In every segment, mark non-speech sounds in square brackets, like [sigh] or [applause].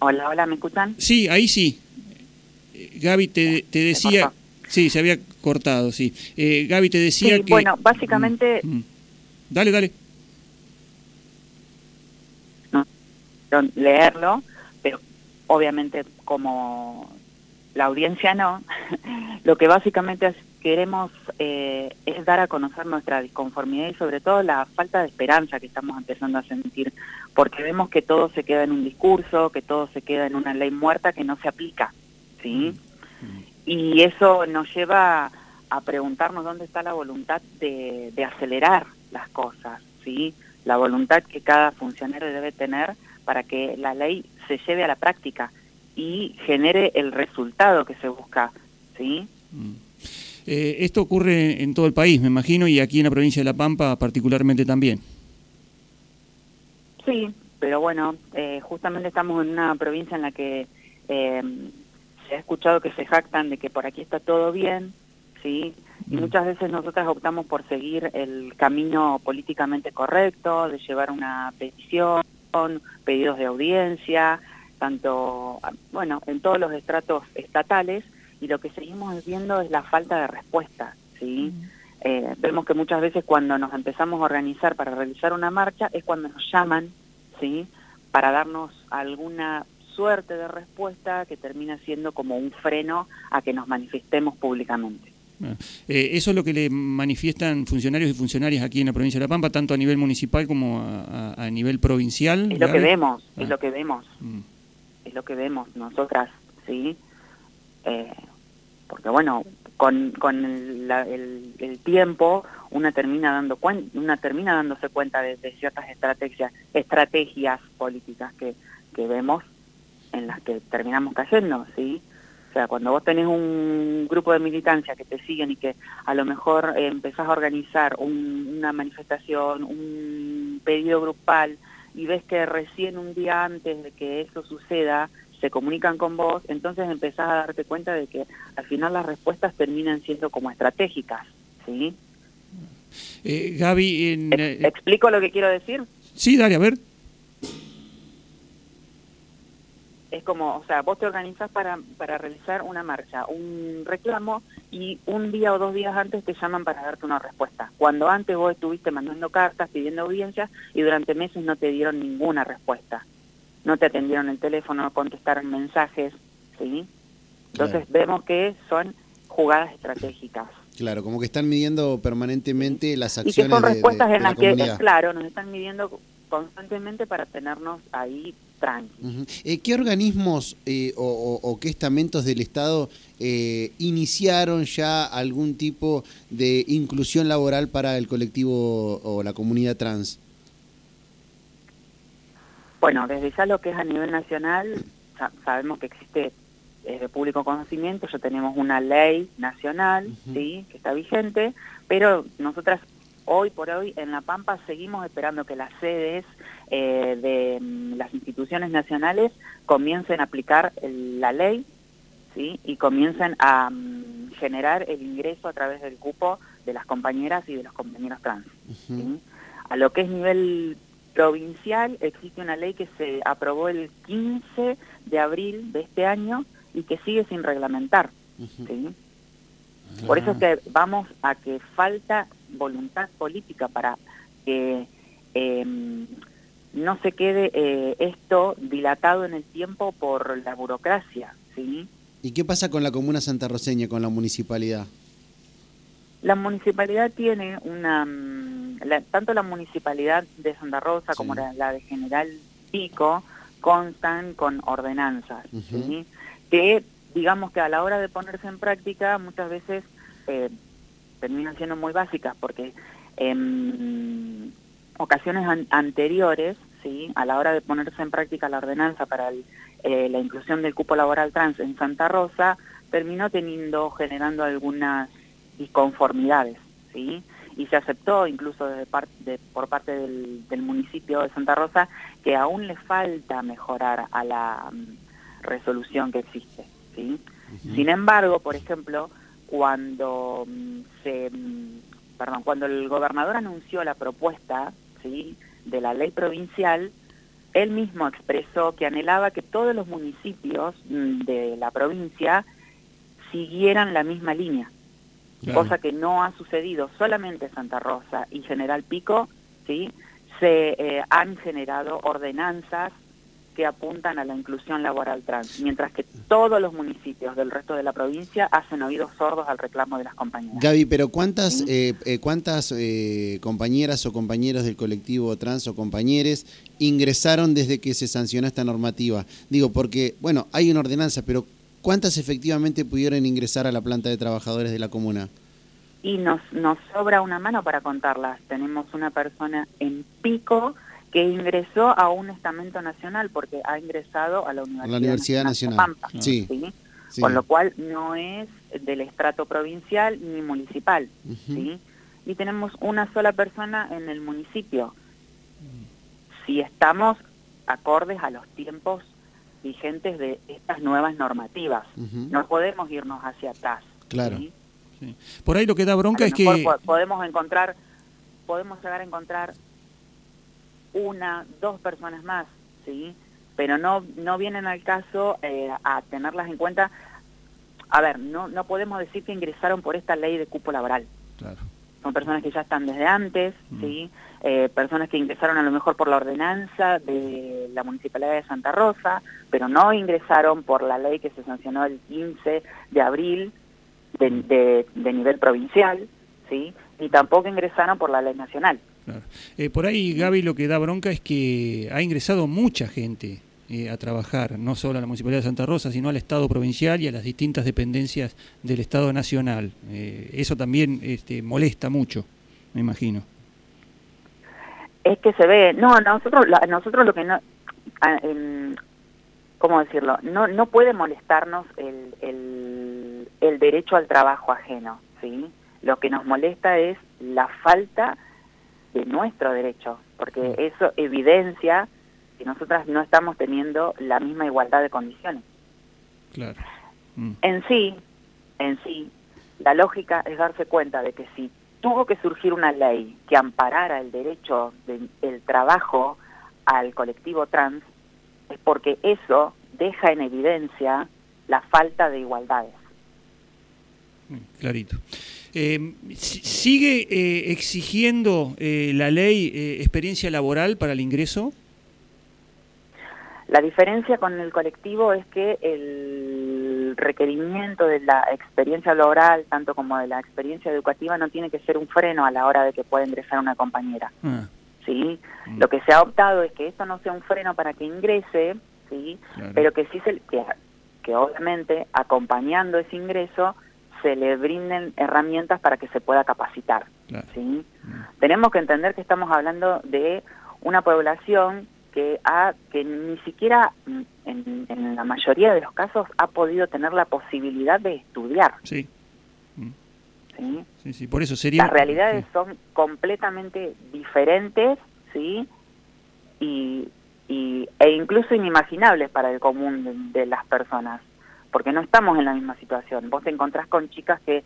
Hola, hola, ¿me escuchan? Sí, ahí sí. Eh, Gaby, te, te decía... Sí, se había cortado, sí. Eh, Gaby, te decía sí, que... bueno, básicamente... Mm, mm. Dale, dale. No, leerlo, pero obviamente como la audiencia no, [laughs] lo que básicamente queremos eh, es dar a conocer nuestra disconformidad y sobre todo la falta de esperanza que estamos empezando a sentir, porque vemos que todo se queda en un discurso, que todo se queda en una ley muerta que no se aplica, ¿sí? Mm. Y eso nos lleva a preguntarnos dónde está la voluntad de, de acelerar las cosas, ¿sí? La voluntad que cada funcionario debe tener para que la ley se lleve a la práctica y genere el resultado que se busca, ¿sí? Mm. Eh, esto ocurre en todo el país, me imagino, y aquí en la provincia de La Pampa particularmente también. Sí, pero bueno, eh, justamente estamos en una provincia en la que eh, se ha escuchado que se jactan de que por aquí está todo bien, ¿sí? Y mm. muchas veces nosotras optamos por seguir el camino políticamente correcto, de llevar una petición, pedidos de audiencia, tanto, bueno, en todos los estratos estatales, y lo que seguimos viendo es la falta de respuesta, ¿sí? Eh, vemos que muchas veces cuando nos empezamos a organizar para realizar una marcha es cuando nos llaman, ¿sí? Para darnos alguna suerte de respuesta que termina siendo como un freno a que nos manifestemos públicamente. Ah, eh, eso es lo que le manifiestan funcionarios y funcionarias aquí en la provincia de La Pampa, tanto a nivel municipal como a, nivel provincial. Es lo que vemos, es ah. lo que vemos, mm. Es lo que vemos nosotras, ¿sí? Eh, porque bueno, con, con el, el, tiempo una termina dando una termina dándose cuenta de, ciertas estrategias estrategias políticas que, que vemos en las que terminamos cayendo, ¿sí? O sea, cuando vos tenés un grupo de militancia que te siguen y que a lo mejor eh, empezás a organizar una manifestación, un pedido grupal, y ves que recién un día antes de que eso suceda, se comunican con vos, entonces empezás a darte cuenta de que al final las respuestas terminan siendo como estratégicas, ¿sí? Eh, Gaby, en, eh, ¿explico lo que quiero decir? Sí, dale, a ver. Es como, o sea, vos te organizás para, para realizar una marcha, un reclamo, y un día o dos días antes te llaman para darte una respuesta. Cuando antes vos estuviste mandando cartas, pidiendo audiencias, y durante meses no te dieron ninguna respuesta. No te atendieron el teléfono, no contestaron mensajes, ¿sí? Entonces vemos que son jugadas estratégicas. Claro, como que están midiendo permanentemente las acciones Y que son respuestas en las que, claro, nos están midiendo constantemente para tenernos ahí Eh, ¿Qué organismos eh, o, qué estamentos del Estado eh, iniciaron ya algún tipo de inclusión laboral para el colectivo o la comunidad trans? Bueno, desde ya lo que es a nivel nacional, sabemos que existe de público conocimiento, ya tenemos una ley nacional, ¿sí?, que está vigente, pero nosotras hoy por hoy en La Pampa seguimos esperando que las sedes eh, de mm, las instituciones nacionales comiencen a aplicar la ley ¿sí? y comiencen a mm, generar el ingreso a través del cupo de las compañeras y de los compañeros trans. A lo que es nivel provincial existe una ley que se aprobó el 15 de abril de este año y que sigue sin reglamentar. Por eso es ah. que vamos a que falta voluntad política para que em, no se quede eh, esto dilatado en el tiempo por la burocracia. ¿sí? ¿Y qué pasa con la comuna santarroseña, con la municipalidad? La municipalidad tiene una... Mm, tanto la municipalidad de Santa Rosa como la, de General Pico constan con ordenanzas, que digamos que a la hora de ponerse en práctica muchas veces eh, terminan siendo muy básicas porque en ocasiones anteriores, ¿sí? a la hora de ponerse en práctica la ordenanza para eh, la inclusión del cupo laboral trans en Santa Rosa, terminó teniendo, generando algunas disconformidades, ¿sí? y se aceptó incluso de por parte del, municipio de Santa Rosa que aún le falta mejorar a la mm, resolución que existe. ¿sí? Sin embargo, por ejemplo, cuando mm, se mm, perdón, cuando el gobernador anunció la propuesta ¿sí? de la ley provincial, él mismo expresó que anhelaba que todos los municipios mm, de la provincia siguieran la misma línea, cosa que no ha sucedido solamente Santa Rosa y General Pico, ¿sí? se eh, han generado ordenanzas que apuntan a la inclusión laboral trans, mientras que todos los municipios del resto de la provincia hacen oídos sordos al reclamo de las compañeras. Gaby, pero ¿cuántas, eh, eh, cuántas compañeras o compañeros del colectivo trans o compañeres ingresaron desde que se sancionó esta normativa? Digo, porque, bueno, hay una ordenanza, pero ¿cuántas efectivamente pudieron ingresar a la planta de trabajadores de la comuna? y nos, nos sobra una mano para contarlas. Tenemos una persona en pico que ingresó a un estamento nacional porque ha ingresado a la Universidad, Nacional, sí, con lo cual no es del estrato provincial ni municipal. ¿sí? Y tenemos una sola persona en el municipio. Si estamos acordes a los tiempos vigentes de estas nuevas normativas, no podemos irnos hacia atrás. Claro. Por ahí lo que da bronca es que... Podemos encontrar, podemos llegar a encontrar una, dos personas más, ¿sí? Pero no, no vienen al caso eh, a tenerlas en cuenta. A ver, no, no podemos decir que ingresaron por esta ley de cupo laboral. Son personas que ya están desde antes, mm. ¿sí? Eh, personas que ingresaron a lo mejor por la ordenanza de la Municipalidad de Santa Rosa, pero no ingresaron por la ley que se sancionó el 15 de abril de, nivel provincial, ¿sí? y tampoco ingresaron por la ley nacional. Eh, por ahí, Gaby, lo que da bronca es que ha ingresado mucha gente eh, a trabajar, no solo a la Municipalidad de Santa Rosa, sino al Estado provincial y a las distintas dependencias del Estado nacional. Eh, eso también este, molesta mucho, me imagino. Es que se ve, no, nosotros, nosotros lo que no, ah, ¿cómo decirlo? No, no puede molestarnos el el derecho al trabajo ajeno, ¿sí? Lo que nos molesta es la falta de nuestro derecho, porque mm. eso evidencia que nosotras no estamos teniendo la misma igualdad de condiciones. Claro. Mm. En sí, en sí, la lógica es darse cuenta de que si tuvo que surgir una ley que amparara el derecho del trabajo al colectivo trans, es porque eso deja en evidencia la falta de igualdades. Clarito. Eh, ¿Sigue eh, exigiendo eh, la ley experiencia laboral para el ingreso? La diferencia con el colectivo es que el requerimiento de la experiencia laboral, tanto como de la experiencia educativa, no tiene que ser un freno a la hora de que pueda ingresar una compañera. Ah. ¿sí? Mm. Lo que se ha optado es que esto no sea un freno para que ingrese, ¿sí? pero que sí se, que, que obviamente acompañando ese ingreso se le brinden herramientas para que se pueda capacitar. ¿sí? Mm. Tenemos que entender que estamos hablando de una población que, ha, que ni siquiera mm, en, la mayoría de los casos ha podido tener la posibilidad de estudiar. Sí. Mm. ¿Sí? Sí, sí, por eso sería... Las realidades son completamente diferentes, ¿sí? Y, y, e incluso inimaginables para el común de las personas porque no estamos en la misma situación. Vos te encontrás con chicas que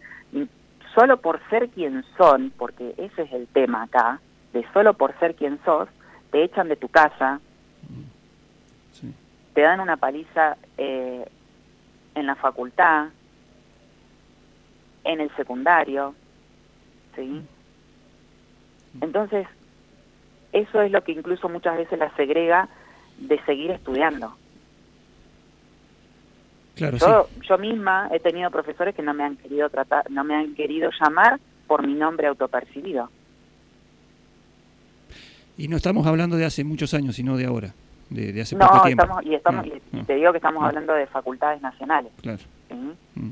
solo por ser quien son, porque ese es el tema acá, de solo por ser quien sos, te echan de tu casa, te dan una paliza eh, en la facultad, en el secundario, ¿sí? Entonces, eso es lo que incluso muchas veces la segrega de seguir estudiando yo, yo misma he tenido profesores que no me han querido tratar, no me han querido llamar por mi nombre autopercibido. Y no estamos hablando de hace muchos años, sino de ahora, de, hace no, poco tiempo. Estamos, y, estamos, ah, ah. te digo que estamos ah. hablando de facultades nacionales. Claro. Mm.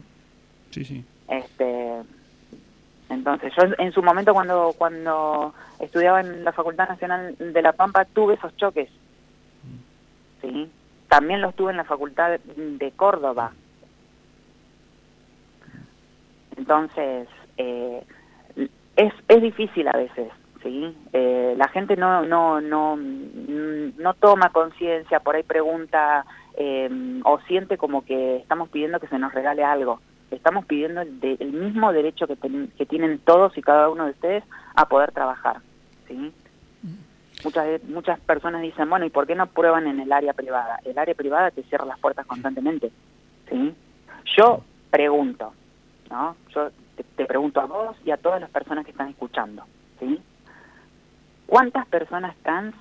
¿Sí? sí, Este, entonces, yo en su momento cuando cuando estudiaba en la Facultad Nacional de La Pampa tuve esos choques. Mm. ¿Sí? También lo tuve en la Facultad de Córdoba. Entonces, eh, es, es difícil a veces, ¿sí? Eh, la gente no, no, no, no toma conciencia, por ahí pregunta eh, o siente como que estamos pidiendo que se nos regale algo. Estamos pidiendo el, el mismo derecho que, que tienen todos y cada uno de ustedes a poder trabajar, ¿sí? Muchas, muchas personas dicen, bueno, ¿y por qué no prueban en el área privada? El área privada te cierra las puertas constantemente. ¿sí? Yo pregunto, ¿no? Yo te, te pregunto a vos y a todas las personas que están escuchando, ¿sí? ¿Cuántas personas trans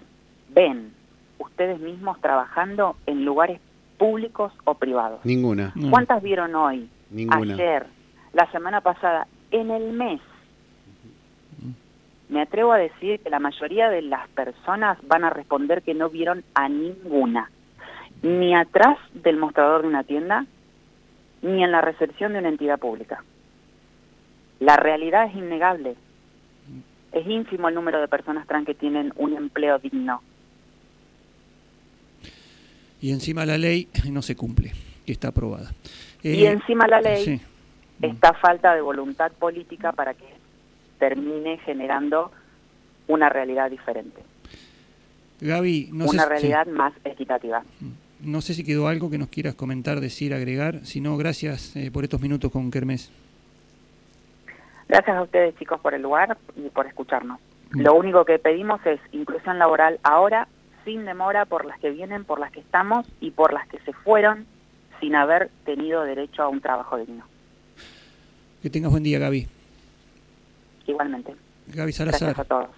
ven ustedes mismos trabajando en lugares públicos o privados? Ninguna. ¿Cuántas vieron hoy, Ninguna. ayer, la semana pasada, en el mes? Me atrevo a decir que la mayoría de las personas van a responder que no vieron a ninguna, ni atrás del mostrador de una tienda, ni en la recepción de una entidad pública. La realidad es innegable. Es ínfimo el número de personas trans que tienen un empleo digno. Y encima la ley no se cumple, que está aprobada. y Eh, encima la ley sí. esta falta de voluntad política para que termine generando una realidad diferente, Gaby, no una sé, realidad más equitativa. sí. no sé si quedó algo que nos quieras comentar, decir, agregar. Si no, gracias eh, por estos minutos con Kermés. Gracias a ustedes chicos por el lugar y por escucharnos. Mm. Lo único que pedimos es inclusión laboral ahora, sin demora, por las que vienen, por las que estamos y por las que se fueron sin haber tenido derecho a un trabajo digno. Que tengas buen día, Gaby. Igualmente. Gaby Salazar. Gracias a todos.